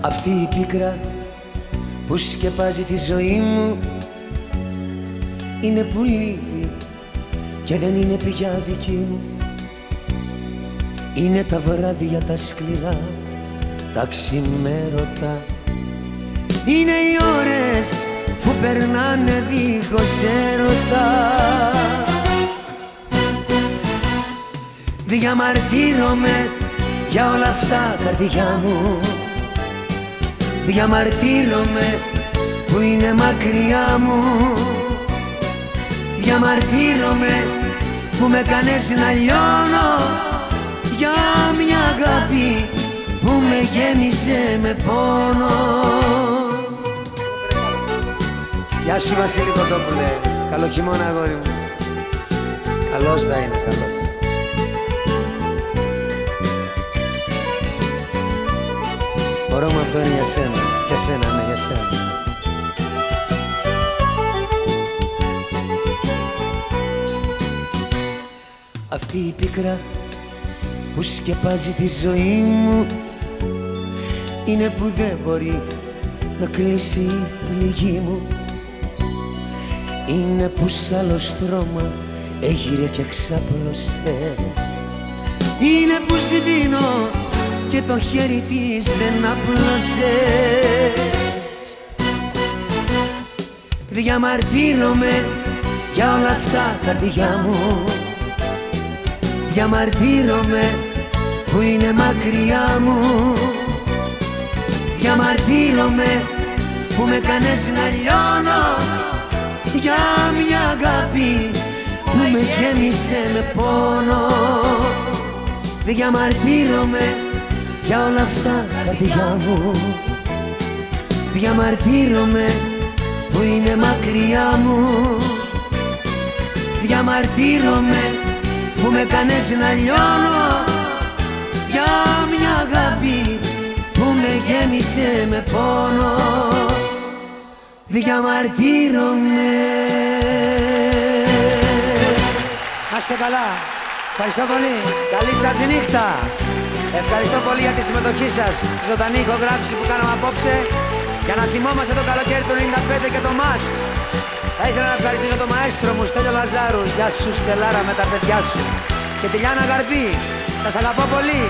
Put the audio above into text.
Αυτή η πίκρα που σκεπάζει τη ζωή μου είναι που λείπει και δεν είναι πια δική μου. Είναι τα βράδια τα σκληρά τα ξημέρωτα. Είναι οι ώρες που περνάνε δίχως έρωτα. Διαμαρτύρομαι για όλα αυτά καρδιά μου Διαμαρτύρομαι που είναι μακριά μου Διαμαρτύρομαι που με κάνες να λιώνω Για μια αγάπη που με γέμισε με πόνο Γεια σου Βασίλη Κοντόπουλε. Καλό χειμώνα αγόρι μου. Καλώς θα είναι, καλώς. Μπορώ μου αυτό είναι για σένα, για σένα, ναι, για σένα. Αυτή η πίκρα που σκεπάζει τη ζωή μου Είναι που δεν μπορεί να κλείσει η πληγή μου. Είναι που σ' άλλο στρώμα έγειρε και ξάπλωσε. Είναι που σβήνω και το χέρι της δεν απλώσε. Διαμαρτύρομαι για όλα αυτά καρδιά μου. Διαμαρτύρομαι που είναι μακριά μου. Διαμαρτύρομαι που με κάνες να λιώνω Για μια αγάπη που με γέμισε με πόνο. Διαμαρτύρομαι για όλα αυτά καρδιά μου Διαμαρτύρομαι που είναι μακριά μου Διαμαρτύρομαι που με κάνες να λιώνω Για μια αγάπη που με γέμισε με πόνο Διαμαρτύρομαι Να είστε καλά. Ευχαριστώ πολύ. Καλή σας νύχτα. Ευχαριστώ πολύ για τη συμμετοχή σας στη ζωντανή ηχογράφηση που κάναμε απόψε για να θυμόμαστε το καλοκαίρι του 95 και το ΜΑΣ. Θα ήθελα να ευχαριστήσω τον μαέστρο μου Στέλιο Λαζάρου. Γεια σου Στελάρα με τα παιδιά σου. Και τη Λιάνα Γαρμπή. Σας αγαπώ πολύ.